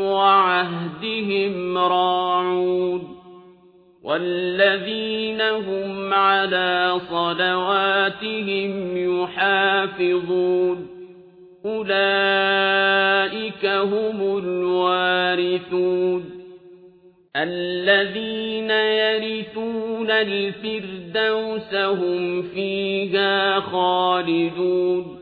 وعهدهم راعون والذين هم على صلواتهم يحافظون أولئك هم الوارثون الذين يرثون الفردوس هم فيها خالدون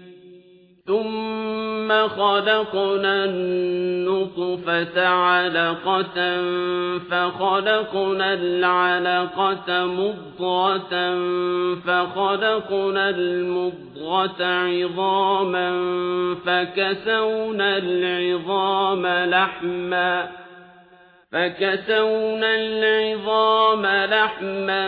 ثم خلقنا النطفة علقة فخلقنا العلقة مضغة فخلقنا المضغة عظاما فكسونا العظام لحما فكسونا العظام لحما